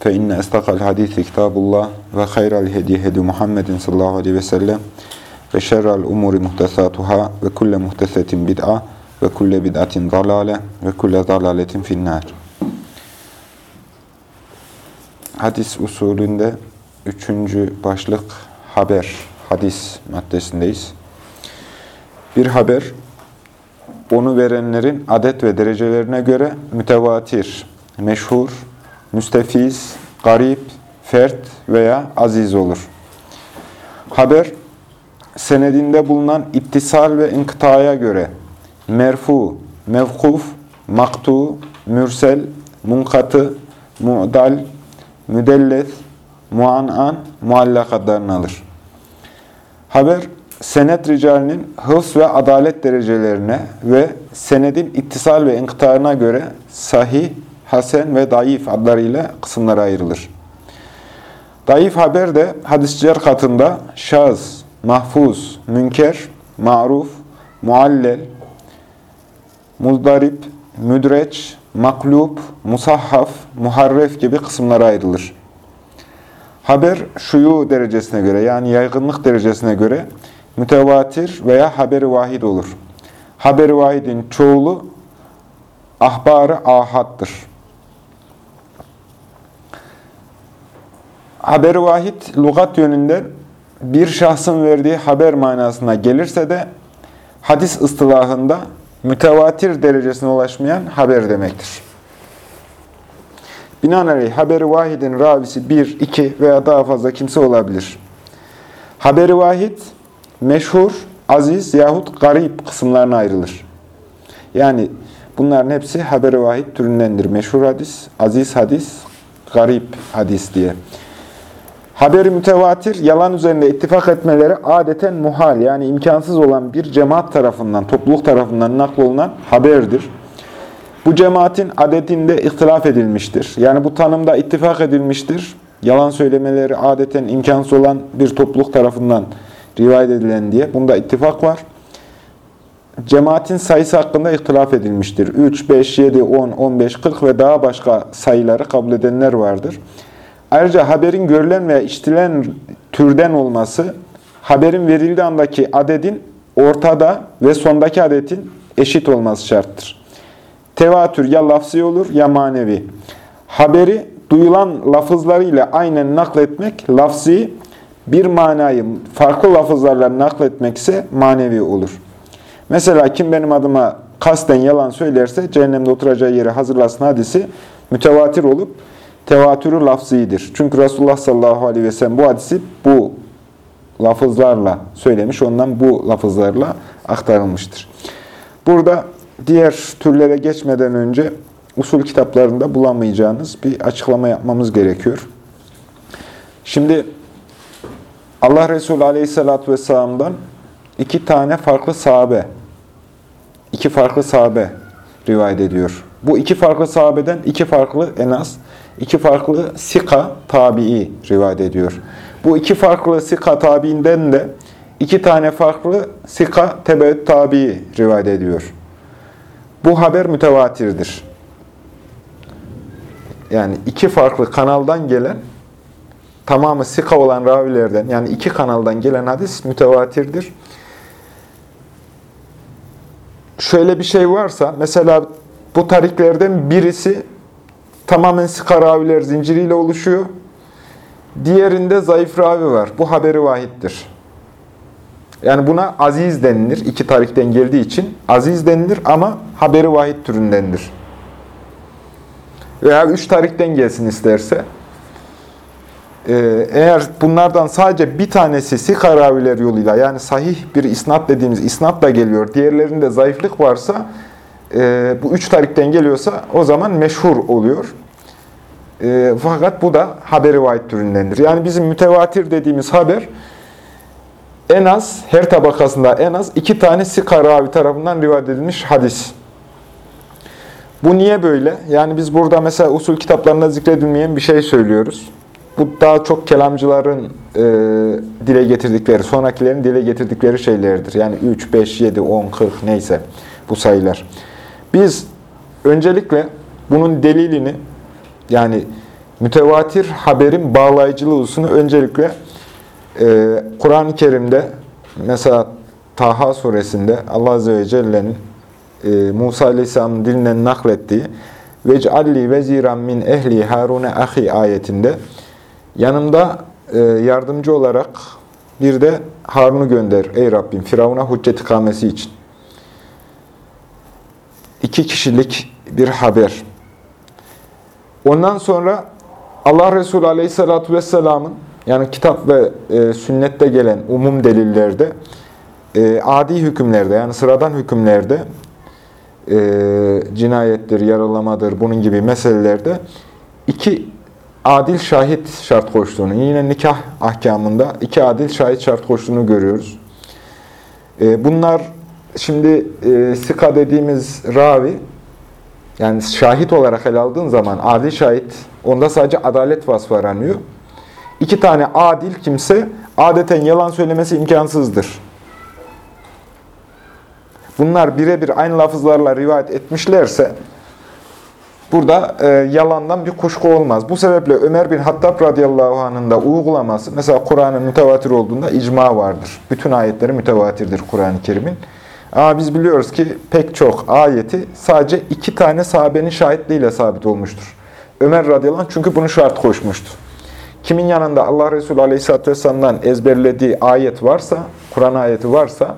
Fe inne estakal hadisi kitabullah ve hayral hedi hedi Muhammedin sallallahu aleyhi ve sellem ve şerrel umuri muhtesatuhâ ve kulle muhtesetin bid'a ve kulle bid'atin dalale ve kulle dalaletin finnâr. Hadis usulünde üçüncü başlık haber, hadis maddesindeyiz. Bir haber, onu verenlerin adet ve derecelerine göre mütevatir, meşhur, müstefiz, garip, fert veya aziz olur. Haber, senedinde bulunan ittisal ve inkıtaya göre merfu, mevkuf, maktu, mürsel, munkatı, mu'dal, müdellet, muan'an, muallak adlarını alır. Haber, senet ricalinin hıfz ve adalet derecelerine ve senedin ittisal ve inkıtağına göre sahih, hasen ve daif adlarıyla kısımlara ayrılır. Daif haber de hadisçiler katında şaz, mahfuz, münker, maruf, muallel, muzdarip, müdreç, maklub, musahhaf, muharref gibi kısımlara ayrılır. Haber şuyu derecesine göre yani yaygınlık derecesine göre mütevatir veya haberi vahid olur. Haberi vahidin çoğulu ahbarı ahattır. Haber-i vahid lugat yönünden bir şahsın verdiği haber manasına gelirse de hadis ıstılahında mütevatir derecesine ulaşmayan haber demektir. Binaenaleyh haber-i vahidin ravisi bir, iki veya daha fazla kimse olabilir. Haber-i vahid meşhur, aziz yahut garip kısımlarına ayrılır. Yani bunların hepsi haber-i vahid türündendir. Meşhur hadis, aziz hadis, garip hadis diye. Haberi mütevatir, yalan üzerinde ittifak etmeleri adeten muhal yani imkansız olan bir cemaat tarafından, topluluk tarafından naklolunan haberdir. Bu cemaatin adetinde ihtilaf edilmiştir. Yani bu tanımda ittifak edilmiştir. Yalan söylemeleri adeten imkansız olan bir topluluk tarafından rivayet edilen diye. Bunda ittifak var. Cemaatin sayısı hakkında ihtilaf edilmiştir. 3, 5, 7, 10, 15, 40 ve daha başka sayıları kabul edenler vardır. Ayrıca haberin görülen veya işitilen türden olması, haberin verildiği andaki adedin ortada ve sondaki adetin eşit olması şarttır. Tevatür ya lafzi olur ya manevi. Haberi duyulan lafızlarıyla aynen nakletmek lafzi, bir manayı farklı lafızlarla nakletmek ise manevi olur. Mesela kim benim adıma kasten yalan söylerse cehennemde oturacağı yeri hazırlasın hadisi mütevatir olup tevatürü lafzidir. Çünkü Resulullah sallallahu aleyhi ve sellem bu hadisi bu lafızlarla söylemiş. Ondan bu lafızlarla aktarılmıştır. Burada diğer türlere geçmeden önce usul kitaplarında bulamayacağınız bir açıklama yapmamız gerekiyor. Şimdi Allah Resulü aleyhissalatü vesselam'dan iki tane farklı sahabe, iki farklı sahabe rivayet ediyor. Bu iki farklı sahabeden iki farklı en az iki farklı sika tabii rivayet ediyor. Bu iki farklı sika tabiinden de iki tane farklı sika tebeüt tabii rivayet ediyor. Bu haber mütevatirdir. Yani iki farklı kanaldan gelen, tamamı sika olan ravilerden, yani iki kanaldan gelen hadis mütevatirdir. Şöyle bir şey varsa, mesela bu tariklerden birisi tamamen sika raviler zinciriyle oluşuyor. Diğerinde zayıf ravi var. Bu haberi vahittir. Yani buna aziz denilir. İki tarihten geldiği için aziz denilir ama haberi vahid türündendir. Veya üç tarihten gelsin isterse. Ee, eğer bunlardan sadece bir tanesi sika raviler yoluyla yani sahih bir isnat dediğimiz isnatla geliyor. Diğerlerinde zayıflık varsa e, bu üç tarikten geliyorsa o zaman meşhur oluyor. E, fakat bu da haber rivayet türündendir. Yani bizim mütevatir dediğimiz haber en az, her tabakasında en az iki tane sika ravi tarafından rivayet edilmiş hadis. Bu niye böyle? Yani biz burada mesela usul kitaplarında zikredilmeyen bir şey söylüyoruz. Bu daha çok kelamcıların e, dile getirdikleri, sonrakilerin dile getirdikleri şeylerdir. Yani 3, 5, 7, 10, 40 neyse bu sayılar. Biz öncelikle bunun delilini yani mütevatir haberin bağlayıcılığı hususunu öncelikle e, Kur'an-ı Kerim'de mesela Taha suresinde Allah Azze ve Celle'nin e, Musa Aleyhisselam'ın dilinden naklettiği vec'alli veziran min ehli harune ahi ayetinde yanımda e, yardımcı olarak bir de Harun'u gönder ey Rabbim Firavun'a hüccet ikamesi için. İki kişilik bir haber. Ondan sonra Allah Resulü Aleyhisselatü Vesselam'ın yani kitap ve e, sünnette gelen umum delillerde e, adi hükümlerde yani sıradan hükümlerde e, cinayettir, yaralamadır bunun gibi meselelerde iki adil şahit şart koştuğunu, yine nikah ahkamında iki adil şahit şart koştuğunu görüyoruz. E, bunlar şimdi e, sika dediğimiz ravi yani şahit olarak ele aldığın zaman adil şahit, onda sadece adalet vasfı aranıyor. İki tane adil kimse adeten yalan söylemesi imkansızdır. Bunlar birebir aynı lafızlarla rivayet etmişlerse burada e, yalandan bir kuşku olmaz. Bu sebeple Ömer bin Hattab radıyallahu anh'ın da uygulaması, mesela Kur'an'ın mütevatir olduğunda icma vardır. Bütün ayetleri mütevatirdir Kur'an-ı Kerim'in. Ama biz biliyoruz ki pek çok ayeti sadece iki tane sahabenin şahitliğiyle sabit olmuştur. Ömer radıyallahu çünkü bunu şart koşmuştu. Kimin yanında Allah Resulü aleyhisselatü vesselam'dan ezberlediği ayet varsa, Kur'an ayeti varsa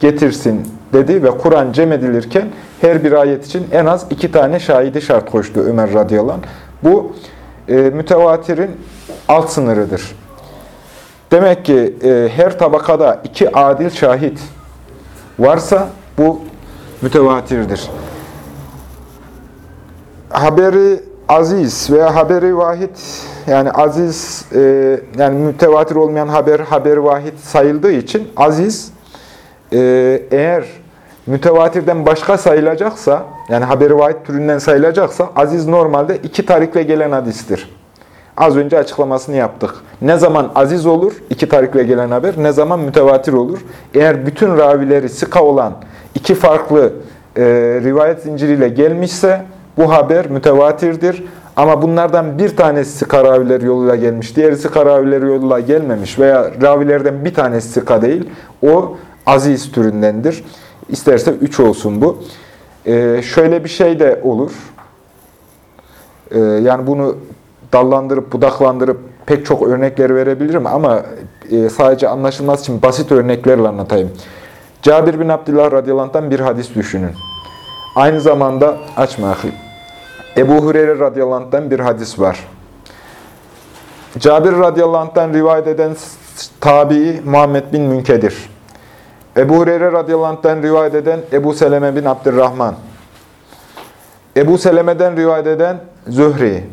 getirsin dedi ve Kur'an cem edilirken her bir ayet için en az iki tane şahidi şart koştu Ömer radıyallahu. Bu e, mütevatirin alt sınırıdır. Demek ki e, her tabakada iki adil şahit varsa bu mütevatirdir. Haberi aziz veya haberi vahid yani aziz e, yani mütevatir olmayan haber haberi vahid sayıldığı için aziz e, eğer mütevatirden başka sayılacaksa yani haberi vahid türünden sayılacaksa aziz normalde iki tarikle gelen hadistir. Az önce açıklamasını yaptık. Ne zaman aziz olur, iki tarikle gelen haber, ne zaman mütevatir olur. Eğer bütün ravileri sıka olan iki farklı e, rivayet zinciriyle gelmişse bu haber mütevatirdir. Ama bunlardan bir tanesi sıka raviler yoluyla gelmiş, diğeri sıka raviler yoluyla gelmemiş veya ravilerden bir tanesi sıka değil, o aziz türündendir. İsterse üç olsun bu. E, şöyle bir şey de olur. E, yani bunu dallandırıp, budaklandırıp pek çok örnekler verebilirim ama e, sadece anlaşılması için basit örneklerle anlatayım. Cabir bin Abdullah radıyallahu bir hadis düşünün. Aynı zamanda, açma ahi. Ebu Hureyre radıyallahu bir hadis var. Cabir radıyallahu rivayet eden tabii Muhammed bin Münkedir. Ebu Hureyre radıyallahu rivayet eden Ebu Seleme bin Abdurrahman. Ebu Seleme'den rivayet eden Zühri.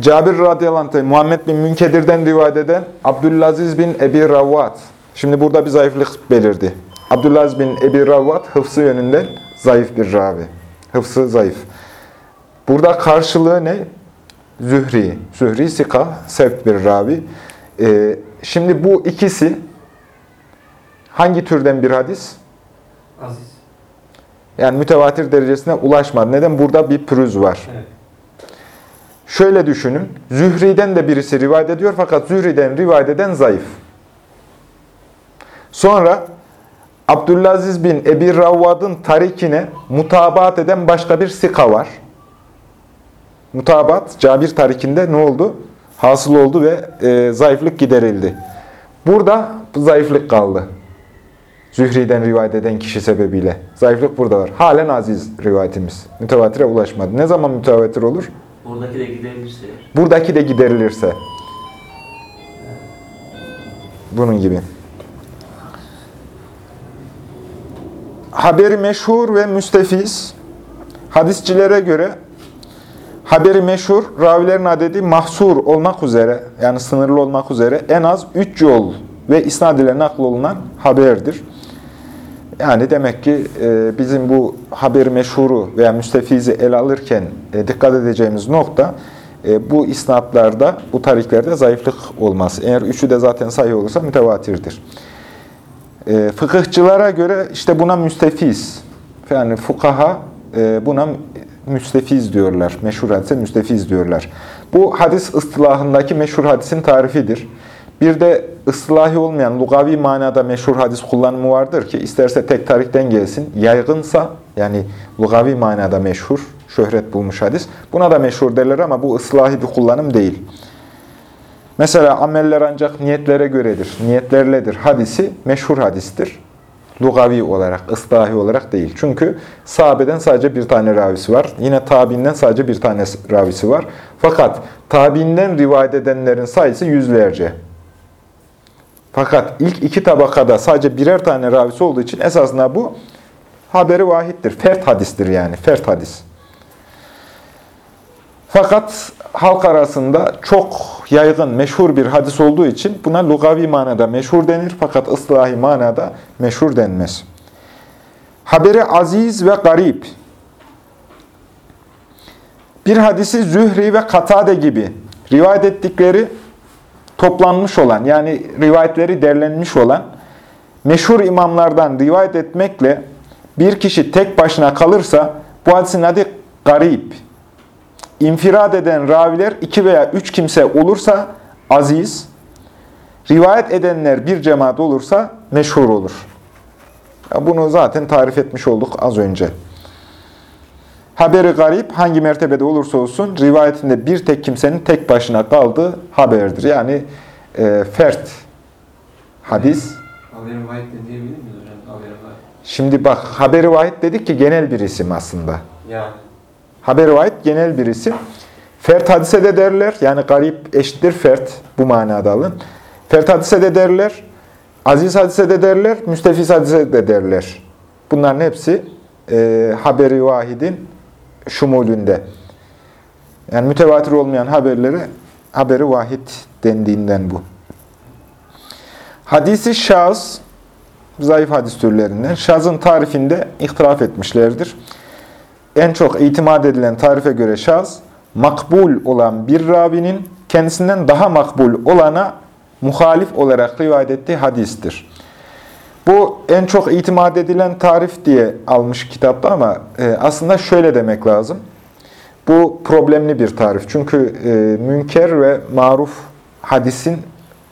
Cabir radıyallahu anh, Muhammed bin Münkedir'den rivayet eden Abdülaziz bin Ebi Ravvat. Şimdi burada bir zayıflık belirdi. Abdülaziz bin Ebi Ravvat hıfsı yönünden zayıf bir ravi. Hıfsı zayıf. Burada karşılığı ne? Zühri. Zühri sika, sevk bir ravi. Ee, şimdi bu ikisi hangi türden bir hadis? Aziz. Yani mütevatir derecesine ulaşmadı. Neden? Burada bir pürüz var. Evet. Şöyle düşünün. Zühri'den de birisi rivayet ediyor fakat Zühri'den rivayet eden zayıf. Sonra Abdülaziz bin Ebi Ravvad'ın tarikine mutabat eden başka bir sika var. Mutabat, Cabir tarikinde ne oldu? Hasıl oldu ve e, zayıflık giderildi. Burada zayıflık kaldı. Zühri'den rivayet eden kişi sebebiyle. Zayıflık burada var. Halen aziz rivayetimiz. Mütevatire ulaşmadı. Ne zaman mütevatir olur? Buradaki de giderilirse. Buradaki de giderilirse. Bunun gibi. Haberi meşhur ve müstefiz. Hadisçilere göre Haberi meşhur, ravilerin adedi mahsur olmak üzere, yani sınırlı olmak üzere en az 3 yol ve isnad ile nakl olunan haberdir. Yani demek ki e, bizim bu haberi meşhuru veya müstefizi ele alırken e, dikkat edeceğimiz nokta e, bu isnatlarda, bu tariklerde zayıflık olması. Eğer üçü de zaten sahih olursa mütevatirdir. Fıkıhçılara göre işte buna müstefiz, yani fukaha buna müstefiz diyorlar. Meşhur hadise müstefiz diyorlar. Bu hadis ıstılahındaki meşhur hadisin tarifidir. Bir de ıslahi olmayan, lugavi manada meşhur hadis kullanımı vardır ki isterse tek tarihten gelsin, yaygınsa yani lugavi manada meşhur, şöhret bulmuş hadis. Buna da meşhur derler ama bu ıslahi bir kullanım değil. Mesela ameller ancak niyetlere göredir, niyetlerledir hadisi meşhur hadistir. Lugavi olarak, ıslahi olarak değil. Çünkü sahabeden sadece bir tane ravisi var. Yine tabiinden sadece bir tane ravisi var. Fakat tabiinden rivayet edenlerin sayısı yüzlerce. Fakat ilk iki tabakada sadece birer tane ravisi olduğu için esasında bu haberi vahittir. Fert hadistir yani. Fert hadis. Fakat halk arasında çok yaygın, meşhur bir hadis olduğu için buna lugavi manada meşhur denir. Fakat ıslahi manada meşhur denmez. Haberi aziz ve garip. Bir hadisi Zühri ve Katade gibi rivayet ettikleri toplanmış olan, yani rivayetleri derlenmiş olan meşhur imamlardan rivayet etmekle bir kişi tek başına kalırsa bu hadisin adı garip. İnfirad eden raviler iki veya üç kimse olursa aziz, rivayet edenler bir cemaat olursa meşhur olur. Bunu zaten tarif etmiş olduk az önce. Haberi garip hangi mertebede olursa olsun rivayetinde bir tek kimsenin tek başına kaldığı haberdir. Yani e, fert hadis. Haberi vahit de diyebilir miyiz hocam? Haberi vahit. Şimdi bak haberi vahid dedik ki genel bir isim aslında. Yani. Haber vahid genel bir isim. Fert hadise de derler. Yani garip eşittir fert. Bu manada alın. Fert hadise de derler. Aziz hadise de derler. Müstefiz hadise de derler. Bunların hepsi e, haberi vahidin şumulünde. Yani mütevatir olmayan haberlere haberi vahid dendiğinden bu. Hadisi şahıs, zayıf hadis türlerinden. Şazın tarifinde ihtilaf etmişlerdir. En çok itimat edilen tarife göre şahıs, makbul olan bir ravinin kendisinden daha makbul olana muhalif olarak rivayet ettiği hadistir. Bu en çok itimat edilen tarif diye almış kitapta ama e, aslında şöyle demek lazım. Bu problemli bir tarif. Çünkü e, münker ve maruf hadisin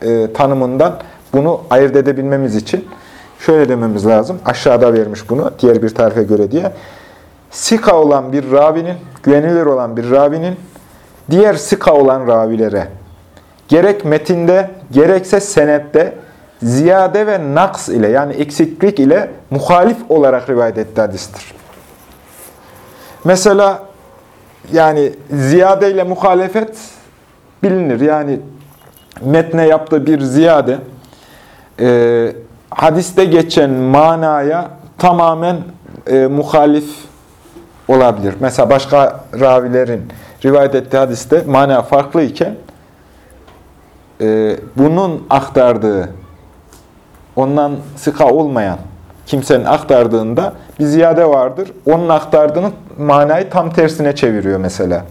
e, tanımından bunu ayırt edebilmemiz için şöyle dememiz lazım. Aşağıda vermiş bunu diğer bir tarife göre diye. Sika olan bir ravinin, güvenilir olan bir ravinin diğer sika olan ravilere gerek metinde gerekse senette ziyade ve naks ile yani eksiklik ile muhalif olarak rivayet ettiği hadistir. Mesela yani ziyade ile muhalefet bilinir. Yani metne yaptığı bir ziyade e, hadiste geçen manaya tamamen e, muhalif olabilir. Mesela başka ravilerin rivayet ettiği hadiste mana farklı iken e, bunun aktardığı ondan sıka olmayan kimsenin aktardığında bir ziyade vardır. Onun aktardığını manayı tam tersine çeviriyor mesela.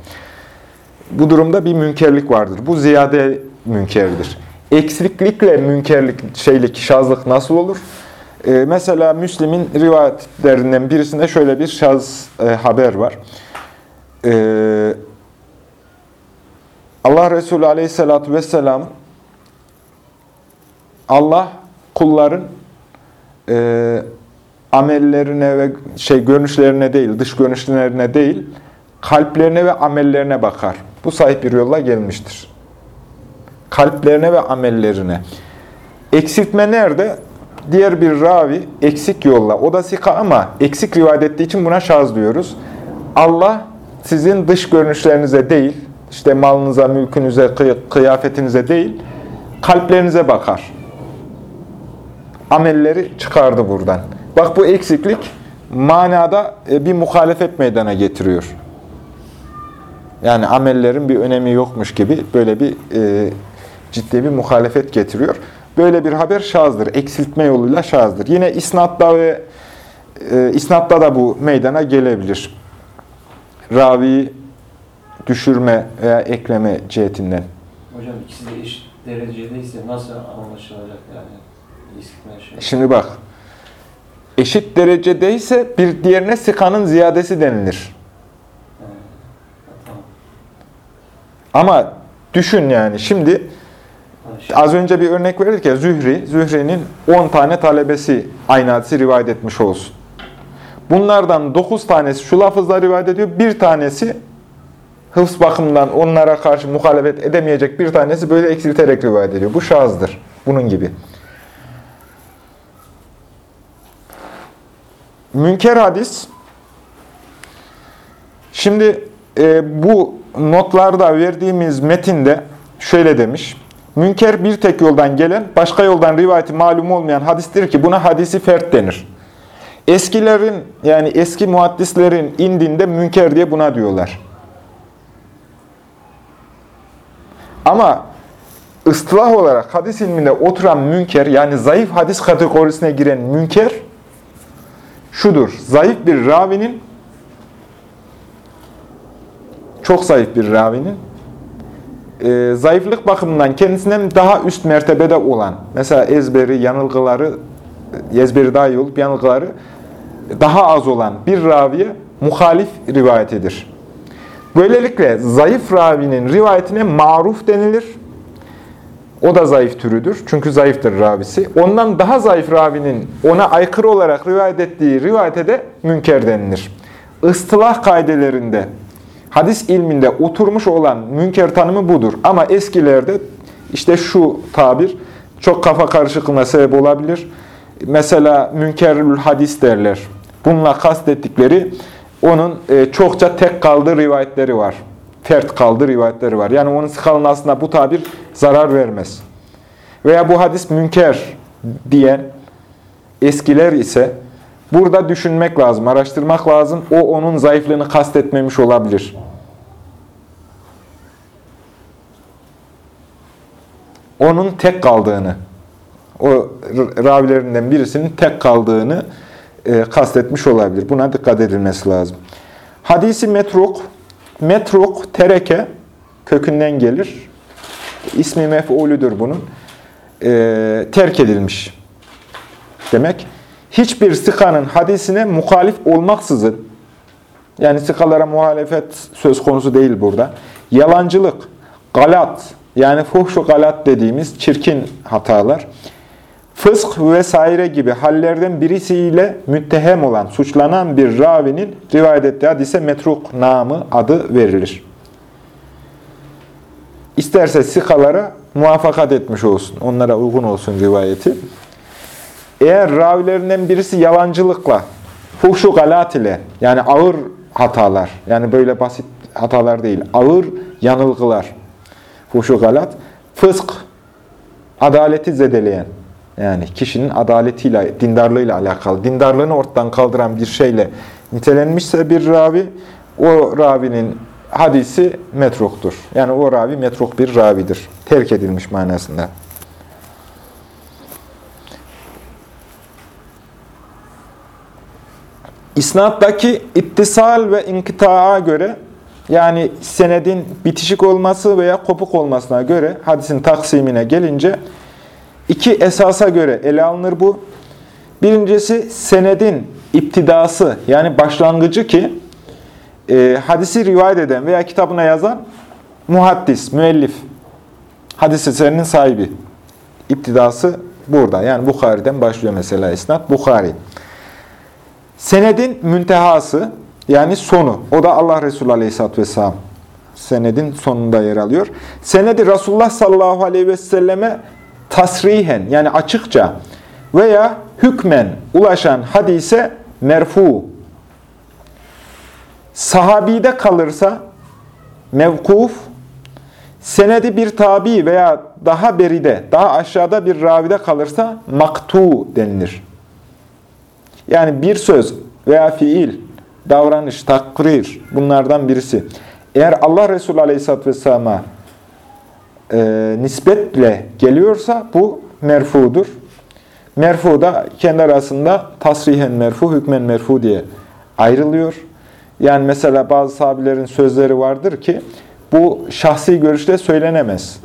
Bu durumda bir münkerlik vardır. Bu ziyade münkerdir. Eksiklikle münkerlik, şeylik, şazlık nasıl olur? Ee, mesela Müslim'in rivayetlerinden birisinde şöyle bir şaz e, haber var. Ee, Allah Resulü Aleyhisselatü Vesselam Allah kulların e, amellerine ve şey görünüşlerine değil, dış görünüşlerine değil, kalplerine ve amellerine bakar. Bu sahip bir yolla gelmiştir. Kalplerine ve amellerine. Eksiltme nerede? Diğer bir ravi eksik yolla. O da sika ama eksik rivayet ettiği için buna şaz diyoruz. Allah sizin dış görünüşlerinize değil, işte malınıza, mülkünüze, kıyafetinize değil, kalplerinize bakar amelleri çıkardı buradan. Bak bu eksiklik manada e, bir muhalefet meydana getiriyor. Yani amellerin bir önemi yokmuş gibi böyle bir e, ciddi bir muhalefet getiriyor. Böyle bir haber şazdır. Eksiltme yoluyla şazdır. Yine isnatta ve e, isnatta da bu meydana gelebilir. Raviyi düşürme veya ekleme cihetinden. Hocam ikisi de eşit derecedeyse nasıl anlaşılacak yani? Şimdi bak. Eşit derecedeyse bir diğerine sikanın ziyadesi denilir. Ama düşün yani şimdi- az önce bir örnek verdik ya Zühri, Zühri'nin 10 tane talebesi aynı hadisi rivayet etmiş olsun. Bunlardan 9 tanesi şu lafızla rivayet ediyor, bir tanesi hıfz bakımından onlara karşı muhalefet edemeyecek bir tanesi böyle eksilterek rivayet ediyor. Bu şazdır. Bunun gibi. Münker hadis. Şimdi e, bu notlarda verdiğimiz metinde şöyle demiş. Münker bir tek yoldan gelen, başka yoldan rivayeti malum olmayan hadistir ki buna hadisi fert denir. Eskilerin yani eski muhaddislerin indinde münker diye buna diyorlar. Ama ıstılah olarak hadis ilminde oturan münker yani zayıf hadis kategorisine giren münker şudur. Zayıf bir ravinin çok zayıf bir ravinin e, zayıflık bakımından kendisinden daha üst mertebede olan mesela ezberi, yanılgıları ezberi daha iyi olup yanılgıları daha az olan bir raviye muhalif rivayetidir. Böylelikle zayıf ravinin rivayetine maruf denilir. O da zayıf türüdür. Çünkü zayıftır ravisi. Ondan daha zayıf ravinin ona aykırı olarak rivayet ettiği rivayete de münker denilir. Istılah kaidelerinde, hadis ilminde oturmuş olan münker tanımı budur. Ama eskilerde işte şu tabir çok kafa karışıklığına sebep olabilir. Mesela münkerül hadis derler. Bununla kastettikleri onun e, çokça tek kaldığı rivayetleri var. Fert kaldığı rivayetleri var. Yani onun sıkalın aslında bu tabir zarar vermez. Veya bu hadis münker diyen eskiler ise burada düşünmek lazım, araştırmak lazım. O onun zayıflığını kastetmemiş olabilir. Onun tek kaldığını, o ravilerinden birisinin tek kaldığını e, kastetmiş olabilir. Buna dikkat edilmesi lazım. Hadisi metruk, metruk, tereke kökünden gelir. İsmi mef'ulüdür bunun. E, terk edilmiş demek. Hiçbir sıkanın hadisine muhalif olmaksızın, yani sıkalara muhalefet söz konusu değil burada. Yalancılık, galat, yani fuhşu galat dediğimiz çirkin hatalar, fısk vesaire gibi hallerden birisiyle müttehem olan, suçlanan bir ravinin rivayet ettiği hadise metruk namı adı verilir. İsterse sikalara muvaffakat etmiş olsun, onlara uygun olsun rivayeti. Eğer ravilerinden birisi yalancılıkla, fuhşu galat ile, yani ağır hatalar, yani böyle basit hatalar değil, ağır yanılgılar, fuhşu galat, fısk, adaleti zedeleyen, yani kişinin adaletiyle, dindarlığıyla alakalı, dindarlığını ortadan kaldıran bir şeyle nitelenmişse bir ravi, o ravinin hadisi metruktur. Yani o ravi metruk bir ravidir. Terk edilmiş manasında. İsnattaki ittisal ve inkıtaa göre yani senedin bitişik olması veya kopuk olmasına göre hadisin taksimine gelince iki esasa göre ele alınır bu. Birincisi senedin iptidası yani başlangıcı ki e, hadisi rivayet eden veya kitabına yazan muhaddis, müellif, hadis eserinin sahibi. İptidası burada. Yani Bukhari'den başlıyor mesela isnat. Bukhari. Senedin müntehası yani sonu. O da Allah Resulü Aleyhisselatü Vesselam. Senedin sonunda yer alıyor. Senedi Resulullah sallallahu aleyhi ve selleme tasrihen yani açıkça veya hükmen ulaşan hadise merfu. Sahabide kalırsa mevkuf, senedi bir tabi veya daha beride, daha aşağıda bir ravide kalırsa maktu denilir. Yani bir söz veya fiil, davranış, takrir bunlardan birisi. Eğer Allah Resulü Aleyhisselatü Vesselam'a e, nispetle geliyorsa bu merfudur. Merfu da kendi arasında tasrihen merfu, hükmen merfu diye ayrılıyor. Yani mesela bazı sahabilerin sözleri vardır ki bu şahsi görüşte söylenemez.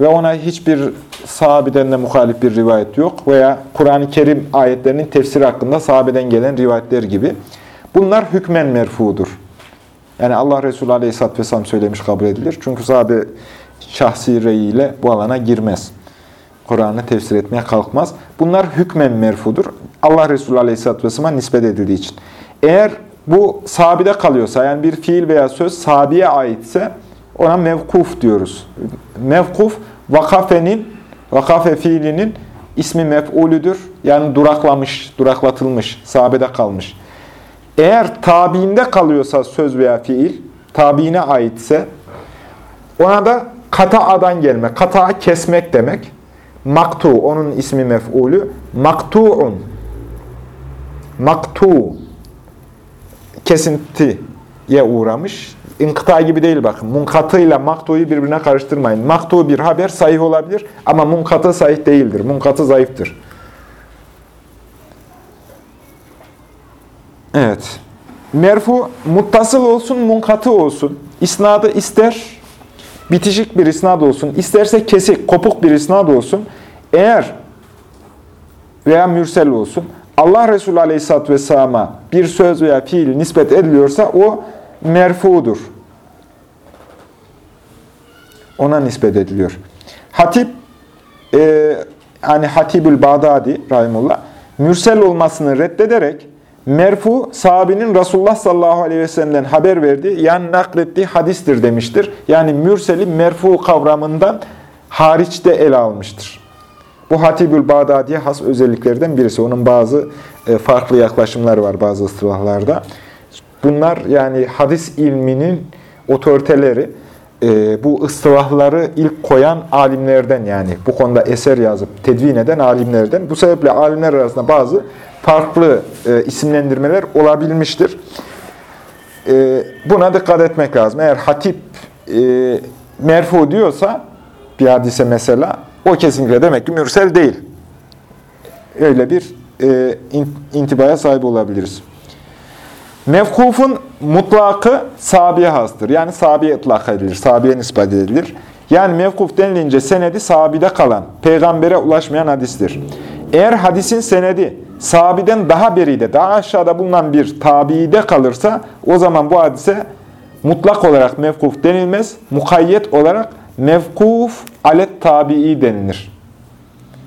Ve ona hiçbir sahabeden de muhalif bir rivayet yok. Veya Kur'an-ı Kerim ayetlerinin tefsiri hakkında sahabeden gelen rivayetler gibi. Bunlar hükmen merfudur. Yani Allah Resulü Aleyhisselatü Vesselam söylemiş kabul edilir. Çünkü sahabe şahsi reyiyle bu alana girmez. Kur'an'ı tefsir etmeye kalkmaz. Bunlar hükmen merfudur. Allah Resulü Aleyhisselatü Vesselam'a nispet edildiği için. Eğer bu sabide kalıyorsa, yani bir fiil veya söz sabiye aitse ona mevkuf diyoruz. Mevkuf, vakafenin, vakafe fiilinin ismi mef'ulüdür. Yani duraklamış, duraklatılmış, sabide kalmış. Eğer tabiinde kalıyorsa söz veya fiil, tabiine aitse ona da kata'adan gelme. Kata'a kesmek demek. Maktu, onun ismi mef'ulü. Maktu'un. Maktu. Kesintiye uğramış. İnkıta gibi değil bakın. Munkatı ile maktu'yu birbirine karıştırmayın. Maktu bir haber sahih olabilir ama munkatı sahih değildir. Munkatı zayıftır. Evet. Merfu muttasıl olsun, munkatı olsun. İsnadı ister bitişik bir isnad olsun, isterse kesik, kopuk bir isnad olsun. Eğer veya mürsel olsun, Allah Resulü Aleyhisselatü Vesselam'a bir söz veya fiil nispet ediliyorsa o merfudur. Ona nispet ediliyor. Hatip, e, hani Hatibül Bağdadi Rahimullah, mürsel olmasını reddederek merfu sahabinin Resulullah sallallahu aleyhi ve sellem'den haber verdiği, yani naklettiği hadistir demiştir. Yani mürseli merfu kavramından hariçte ele almıştır. Bu Hatibül Bağdadi'ye has özelliklerden birisi. Onun bazı e, farklı yaklaşımları var bazı ıstılahlarda. Bunlar yani hadis ilminin otoriteleri, e, bu ıstılahları ilk koyan alimlerden yani bu konuda eser yazıp tedvin eden alimlerden. Bu sebeple alimler arasında bazı farklı e, isimlendirmeler olabilmiştir. E, buna dikkat etmek lazım. Eğer hatip e, merfu diyorsa bir hadise mesela o kesinlikle demek ki mürsel değil. Öyle bir e, intibaya sahip olabiliriz. Mevkufun mutlakı sabiye hastır. Yani sabiye ıtlak edilir, sabiye nispet edilir. Yani mevkuf denilince senedi sabide kalan, peygambere ulaşmayan hadistir. Eğer hadisin senedi sahabiden daha beride, daha aşağıda bulunan bir tabiide kalırsa o zaman bu hadise mutlak olarak mevkuf denilmez, mukayyet olarak mevkuf alet tabii denilir.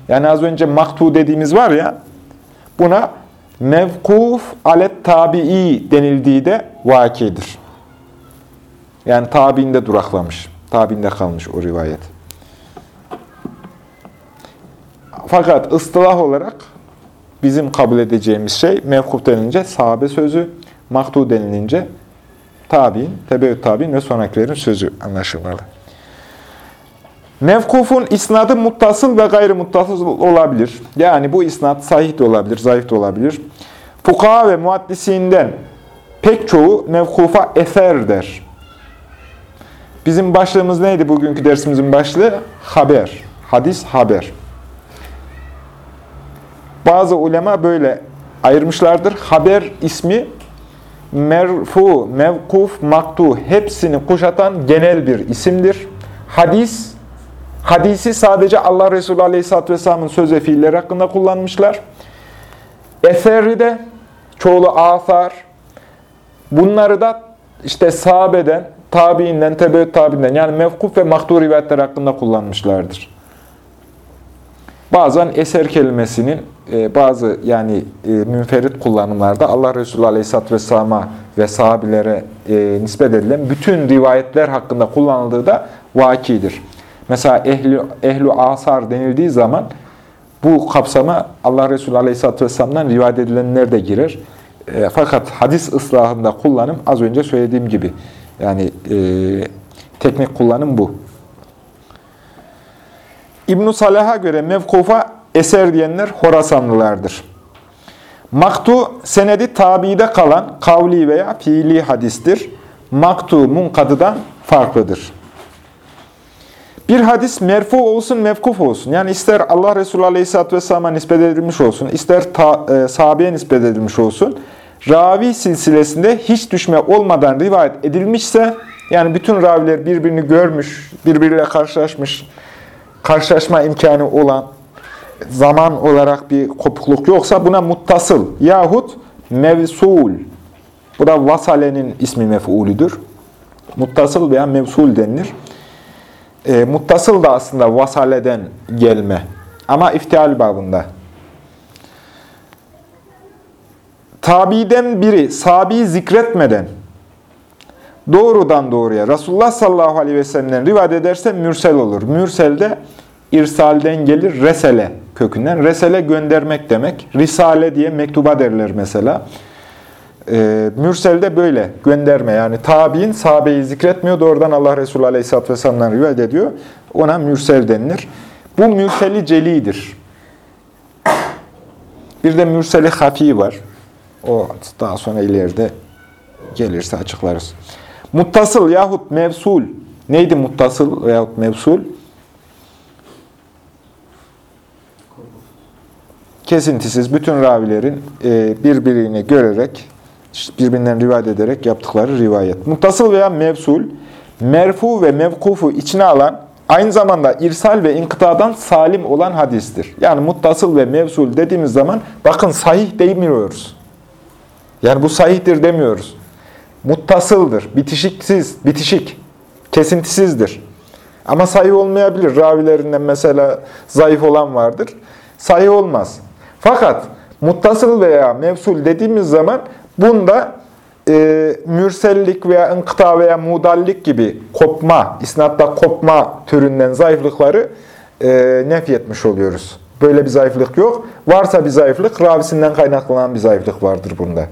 Yani az önce maktu dediğimiz var ya, buna mevkuf alet tabii denildiği de vakidir. Yani tabiinde duraklamış, tabiinde kalmış o rivayet. Fakat ıstılah olarak bizim kabul edeceğimiz şey mevkuf denilince sahabe sözü, maktu denilince tabi'in, tebeyyüt tabi'in ve sonrakilerin sözü anlaşılmalı. Mevkufun isnadı muttasıl ve gayrı muttasıl olabilir. Yani bu isnat sahih de olabilir, zayıf da olabilir. Fukaha ve muaddisinden pek çoğu mevkufa eser der. Bizim başlığımız neydi bugünkü dersimizin başlığı? Haber. Hadis, haber. Bazı ulema böyle ayırmışlardır. Haber ismi merfu, mevkuf, maktu hepsini kuşatan genel bir isimdir. Hadis, hadisi sadece Allah Resulü Aleyhisselatü Vesselam'ın söz ve fiilleri hakkında kullanmışlar. Eseri de çoğulu asar. Bunları da işte sahabeden, tabiinden, tebeyyüt tabiinden yani mevkuf ve maktu rivayetler hakkında kullanmışlardır. Bazen eser kelimesinin e, bazı yani e, münferit kullanımlarda Allah Resulü Aleyhisselatü Vesselam'a ve sahabilere e, nispet edilen bütün rivayetler hakkında kullanıldığı da vakidir. Mesela ehli, ehli asar denildiği zaman bu kapsama Allah Resulü Aleyhisselatü Vesselam'dan rivayet edilenler de girer. E, fakat hadis ıslahında kullanım az önce söylediğim gibi. Yani e, teknik kullanım bu. İbn-i Salah'a göre mevkufa eser diyenler Horasanlılardır. Maktu, senedi tabiide kalan kavli veya fiili hadistir. maktu, munkadıdan farklıdır. Bir hadis merfu olsun, mevkuf olsun. Yani ister Allah Resulü Aleyhisselatü Vesselam'a nispet edilmiş olsun, ister ta, e, sahabeye nispet edilmiş olsun. Ravi silsilesinde hiç düşme olmadan rivayet edilmişse, yani bütün raviler birbirini görmüş, birbiriyle karşılaşmış, karşılaşma imkanı olan, zaman olarak bir kopukluk yoksa buna muttasıl yahut mevsul. Bu da vasalenin ismi mef'ulüdür. Muttasıl veya mevsul denilir. E, muttasıl da aslında vasaleden gelme. Ama iftial babında. Tabiden biri sabi zikretmeden doğrudan doğruya Resulullah sallallahu aleyhi ve sellem'den rivayet ederse mürsel olur. Mürsel de irsalden gelir resele kökünden. Resele göndermek demek. Risale diye mektuba derler mesela. E, mürsel de böyle gönderme yani tabi'in sahabeyi zikretmiyor doğrudan Allah Resulü Aleyhisselatü Vesselam'dan rivayet ediyor. Ona mürsel denilir. Bu mürseli celidir. Bir de mürseli hafi var. O daha sonra ileride gelirse açıklarız. Muttasıl yahut mevsul. Neydi muttasıl yahut mevsul? Kesintisiz bütün ravilerin e, birbirini görerek, birbirinden rivayet ederek yaptıkları rivayet. Muttasıl veya mevsul, merfu ve mevkufu içine alan, aynı zamanda irsal ve inkıtadan salim olan hadistir. Yani muttasıl ve mevsul dediğimiz zaman, bakın sahih demiyoruz. Yani bu sahihtir demiyoruz. Muttasıldır, bitişiksiz, bitişik, kesintisizdir. Ama sahih olmayabilir. Ravilerinden mesela zayıf olan vardır. Sahih olmaz. Fakat muttasıl veya mevsul dediğimiz zaman bunda e, mürsellik veya ınkıta veya mudallik gibi kopma, isnatta kopma türünden zayıflıkları e, nefyetmiş oluyoruz. Böyle bir zayıflık yok. Varsa bir zayıflık, ravisinden kaynaklanan bir zayıflık vardır bunda.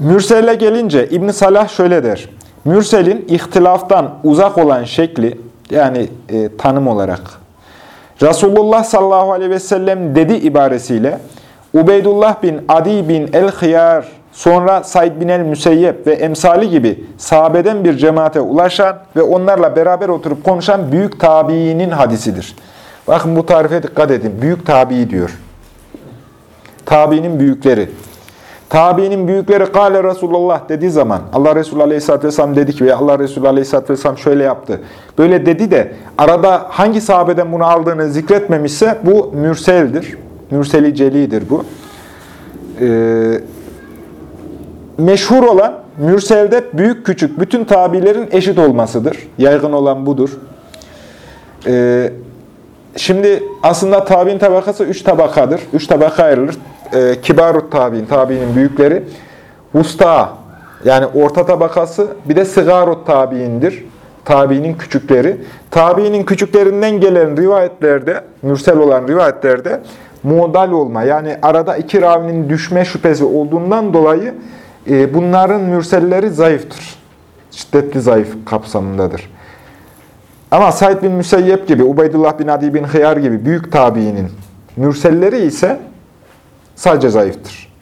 Mürsel'e gelince İbn Salah şöyle der. Mürsel'in ihtilaftan uzak olan şekli, yani e, tanım olarak, Resulullah sallallahu aleyhi ve sellem dedi ibaresiyle, Ubeydullah bin Adi bin el-Hıyar, sonra Said bin el-Müseyyep ve emsali gibi sahabeden bir cemaate ulaşan ve onlarla beraber oturup konuşan büyük tabiinin hadisidir. Bakın bu tarife dikkat edin. Büyük tabi diyor. Tabiinin büyükleri. Tabiinin büyükleri Kale Resulullah dediği zaman Allah Resulü Aleyhisselatü Vesselam dedi ki veya Allah Resulü Aleyhisselatü Vesselam şöyle yaptı. Böyle dedi de arada hangi sahabeden bunu aldığını zikretmemişse bu mürseldir. Mürseli celidir bu. Ee, meşhur olan mürselde büyük küçük bütün tabilerin eşit olmasıdır. Yaygın olan budur. Ee, şimdi aslında tabi'in tabakası üç tabakadır. Üç tabaka ayrılır e, kibarut tabi'in, tabi'nin büyükleri. Vusta, yani orta tabakası, bir de sigarut tabi'indir. Tabi'nin küçükleri. Tabi'nin küçüklerinden gelen rivayetlerde, mürsel olan rivayetlerde modal olma, yani arada iki ravinin düşme şüphesi olduğundan dolayı e, bunların mürselleri zayıftır. Şiddetli zayıf kapsamındadır. Ama Said bin Müseyyep gibi, Ubeydullah bin Adi bin Hıyar gibi büyük tabiinin mürselleri ise sadece zayıftır.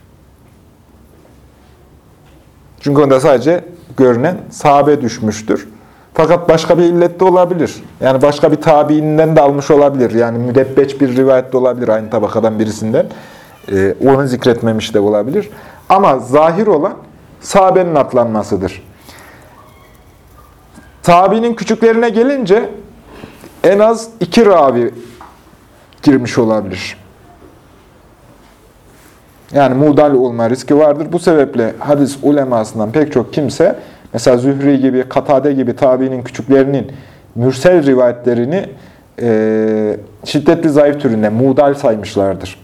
Çünkü onda sadece görünen sahabe düşmüştür. Fakat başka bir illet de olabilir. Yani başka bir tabiinden de almış olabilir. Yani müdebbeç bir rivayet de olabilir aynı tabakadan birisinden. Ee, onu zikretmemiş de olabilir. Ama zahir olan sahabenin atlanmasıdır. Tabiinin küçüklerine gelince en az iki ravi girmiş olabilir. Yani mudal olma riski vardır. Bu sebeple hadis ulemasından pek çok kimse, mesela Zühri gibi, Katade gibi tabiinin küçüklerinin mürsel rivayetlerini e, şiddetli zayıf türünde mudal saymışlardır.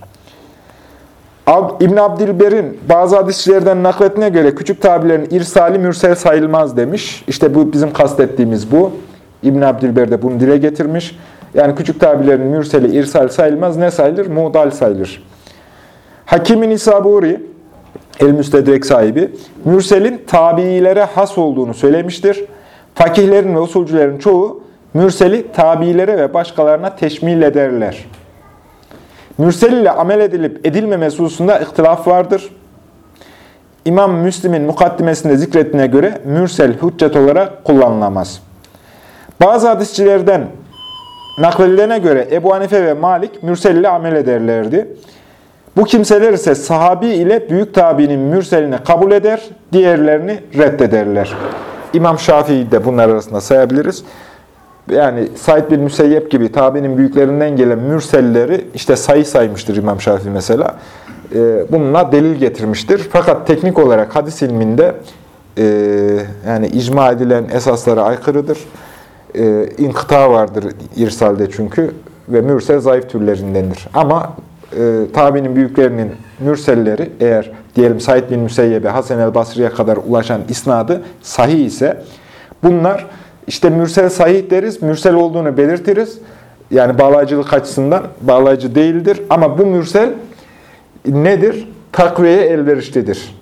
İbn Abdilber'in bazı hadisçilerden nakletine göre küçük tabilerin irsali mürsel sayılmaz demiş. İşte bu bizim kastettiğimiz bu. İbn Abdilber de bunu dile getirmiş. Yani küçük tabilerin mürseli irsal sayılmaz. Ne sayılır? Mudal sayılır. Hakim-i Nisaburi, El-Müstedrek sahibi, Mürsel'in tabiilere has olduğunu söylemiştir. Fakihlerin ve usulcülerin çoğu Mürsel'i tabiilere ve başkalarına teşmil ederler. Mürsel ile amel edilip edilmemesi hususunda ihtilaf vardır. İmam Müslim'in mukaddimesinde zikrettiğine göre mürsel hüccet olarak kullanılamaz. Bazı hadisçilerden nakledilene göre Ebu Hanife ve Malik mürsel ile amel ederlerdi. Bu kimseler ise sahabi ile büyük tabiinin mürselini kabul eder, diğerlerini reddederler. İmam Şafii'yi de bunlar arasında sayabiliriz. Yani Said bin Müseyyep gibi tabiinin büyüklerinden gelen mürselleri işte sayı saymıştır İmam Şafii mesela. Ee, bununla delil getirmiştir. Fakat teknik olarak hadis ilminde e, yani icma edilen esaslara aykırıdır. E, vardır irsalde çünkü ve mürsel zayıf türlerindendir. Ama e, tabiinin büyüklerinin mürselleri eğer diyelim Said bin Müseyyep'e, Hasan el Basri'ye kadar ulaşan isnadı sahih ise bunlar işte mürsel sahih deriz, mürsel olduğunu belirtiriz. Yani bağlayıcılık açısından bağlayıcı değildir. Ama bu mürsel nedir? Takviyeye elverişlidir.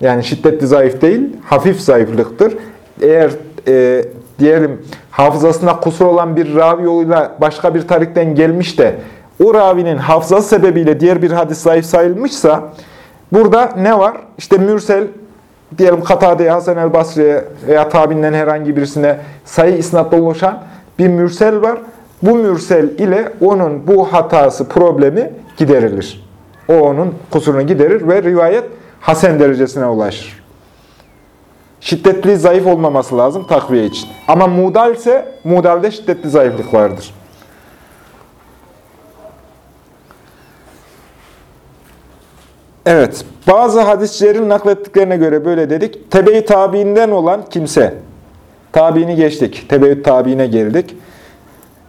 Yani şiddetli zayıf değil, hafif zayıflıktır. Eğer e, diyelim hafızasında kusur olan bir ravi yoluyla başka bir tarikten gelmiş de o ravinin hafızası sebebiyle diğer bir hadis zayıf sayılmışsa burada ne var? İşte mürsel diyelim Katade'ye, Hasan el Basri'ye veya tabinden herhangi birisine sayı isnatla ulaşan bir mürsel var. Bu mürsel ile onun bu hatası, problemi giderilir. O onun kusurunu giderir ve rivayet hasen derecesine ulaşır. Şiddetli zayıf olmaması lazım takviye için. Ama mudal ise mudalde şiddetli zayıflık vardır. Evet, bazı hadisçilerin naklettiklerine göre böyle dedik. Tebe-i tabiinden olan kimse, tabiini geçtik, tebe-i tabiine geldik.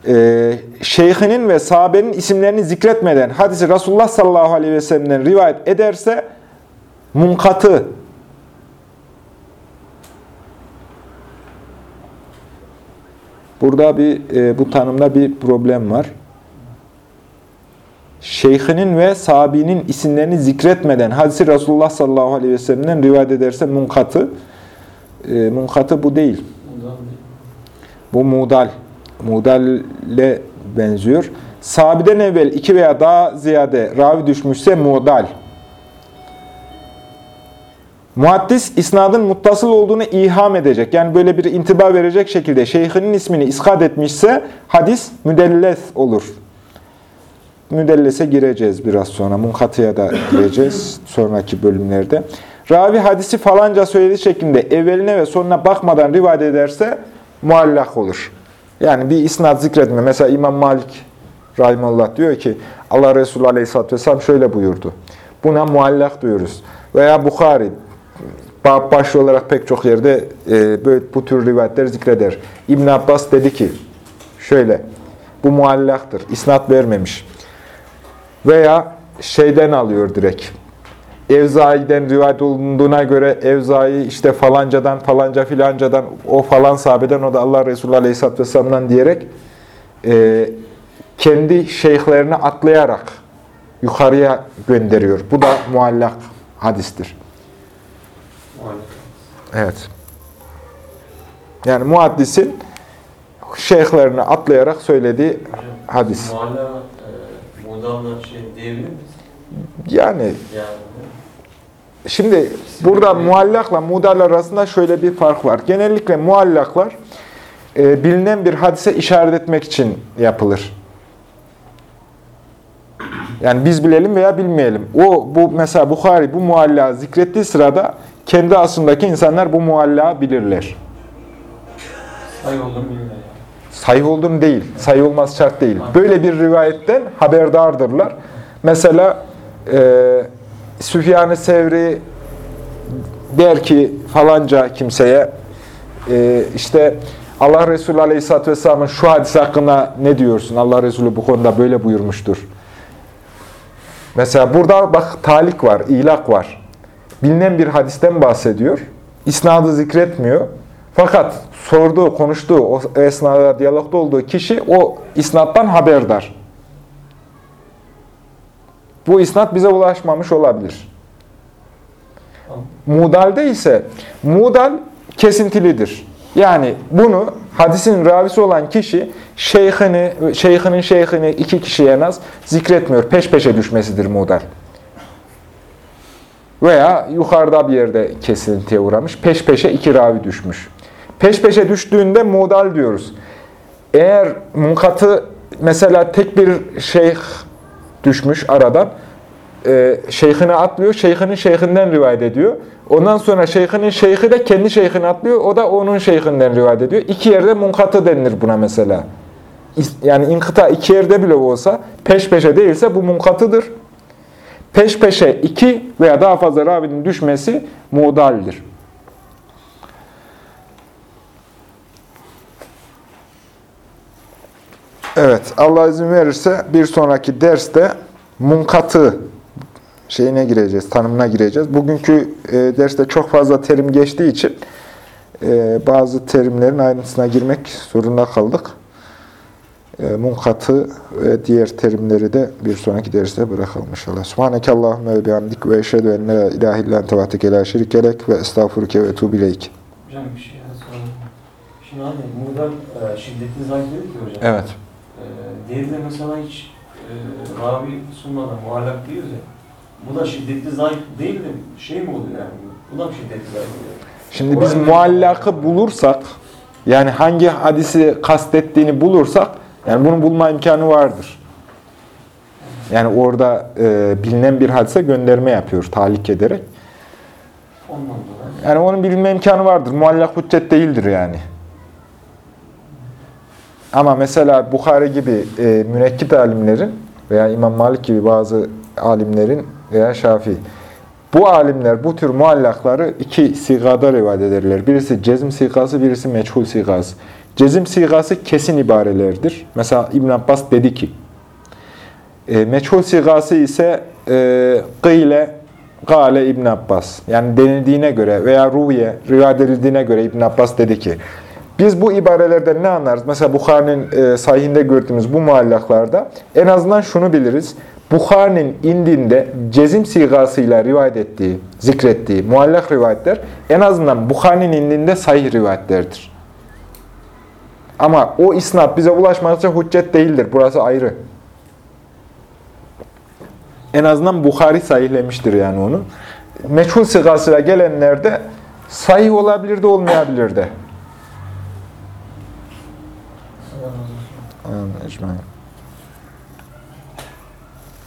Ee, şeyhinin ve sahabenin isimlerini zikretmeden hadisi Resulullah sallallahu aleyhi ve sellem'den rivayet ederse munkatı Burada bir e, bu tanımda bir problem var. Şeyhinin ve sahabinin isimlerini zikretmeden hadisi Resulullah sallallahu aleyhi ve sellem'den rivayet ederse munkatı. E, munkatı bu değil. Bu mudal. Mudalle benziyor. Sahabeden evvel iki veya daha ziyade ravi düşmüşse mudal. Muhaddis isnadın muttasıl olduğunu iham edecek. Yani böyle bir intiba verecek şekilde şeyhinin ismini iskat etmişse hadis müdelles olur. Müdellese gireceğiz biraz sonra. Munkatıya da gireceğiz sonraki bölümlerde. Ravi hadisi falanca söylediği şeklinde evveline ve sonuna bakmadan rivayet ederse muallak olur. Yani bir isnat zikretme. Mesela İmam Malik Rahimallah diyor ki Allah Resulü Aleyhisselatü Vesselam şöyle buyurdu. Buna muallak diyoruz. Veya Bukhari başlı olarak pek çok yerde e, böyle bu tür rivayetler zikreder. İbn Abbas dedi ki şöyle bu muallaktır. İsnat vermemiş. Veya şeyden alıyor direkt. Evzai'den rivayet olunduğuna göre Evzai işte falancadan falanca filancadan o falan sahabeden o da Allah Resulü Aleyhisselatü Vesselam'dan diyerek e, kendi şeyhlerini atlayarak yukarıya gönderiyor. Bu da muallak hadistir. Evet. Yani muhaddisin şeyhlerini atlayarak söylediği hadis. Muhalla, modalla şey diyebilir miyiz? Yani Yani şimdi burada muallakla mudal arasında şöyle bir fark var. Genellikle muallaklar e, bilinen bir hadise işaret etmek için yapılır. Yani biz bilelim veya bilmeyelim. O bu mesela Bukhari bu mualla zikrettiği sırada kendi aslındaki insanlar bu mualla bilirler. sayı olur yani. Sayı olduğunu değil, sayı olması şart değil. Böyle bir rivayetten haberdardırlar. Mesela e, Süfyan-ı Sevri der ki falanca kimseye e, işte Allah Resulü Aleyhisselatü Vesselam'ın şu hadisi hakkında ne diyorsun? Allah Resulü bu konuda böyle buyurmuştur. Mesela burada bak talik var, ilak var. Bilinen bir hadisten bahsediyor. İsnadı zikretmiyor. Fakat sorduğu, konuştuğu, o esnada diyalogda olduğu kişi o isnattan haberdar. Bu isnat bize ulaşmamış olabilir. Mudal'de ise mudal kesintilidir. Yani bunu hadisin ravisi olan kişi şeyhini, şeyhinin şeyhini iki kişiye en az zikretmiyor. Peş peşe düşmesidir mudar. Veya yukarıda bir yerde kesintiye uğramış. Peş peşe iki ravi düşmüş. Peş peşe düştüğünde mudal diyoruz. Eğer munkatı mesela tek bir şeyh düşmüş aradan, e, şeyhine atlıyor, şeyhinin şeyhinden rivayet ediyor. Ondan sonra şeyhinin şeyhi de kendi şeyhine atlıyor, o da onun şeyhinden rivayet ediyor. İki yerde munkatı denilir buna mesela. Yani inkıta iki yerde bile olsa, peş peşe değilse bu munkatıdır. Peş peşe iki veya daha fazla ravinin düşmesi muğdaldir. Evet, Allah izin verirse bir sonraki derste munkatı şeyine gireceğiz, tanımına gireceğiz. Bugünkü e, derste çok fazla terim geçtiği için e, bazı terimlerin ayrıntısına girmek zorunda kaldık. E, munkatı ve diğer terimleri de bir sonraki derste bırakalım inşallah. Subhaneke Allahümme ve bihamdik ve eşhedü en la ilahe illan la şerikelek ve estağfurke ve etubu ileyk. Hocam bir şey daha soralım. Şimdi hani burada e, şiddetli zayıf ki hocam. Evet. E, diğeri de mesela hiç e, ravi sunmadan muallak diyoruz ya. Bu da şiddetli zayıf değil de şey mi oluyor yani? Bu da şiddetli zayıf oluyor? Şimdi biz muallakı bulursak, yani hangi hadisi kastettiğini bulursak, yani bunu bulma imkanı vardır. Yani orada e, bilinen bir hadise gönderme yapıyor, talik ederek. Ondan dolayı. Yani onun bilme imkanı vardır. Muallak hüccet değildir yani. Ama mesela Bukhari gibi e, münekkit alimlerin veya İmam Malik gibi bazı alimlerin veya Şafii, bu alimler bu tür muallakları iki sigada rivayet ederler. Birisi cezm sigası, birisi meçhul sigası. Cezim sigası kesin ibarelerdir. Mesela İbn Abbas dedi ki, e, meçhul sigası ise e, gıyle, gale İbn Abbas. Yani denildiğine göre veya ruviye, rivayet edildiğine göre İbn Abbas dedi ki, biz bu ibarelerden ne anlarız? Mesela Bukhari'nin e, gördüğümüz bu muallaklarda en azından şunu biliriz. Bukhari'nin indinde cezim sigasıyla rivayet ettiği, zikrettiği muallak rivayetler en azından Bukhari'nin indinde sahih rivayetlerdir. Ama o isnat bize ulaşmakta hüccet değildir. Burası ayrı. En azından Bukhari sahihlemiştir yani onu. Meçhul sigasıyla gelenler de sahih olabilir de olmayabilir de. Allah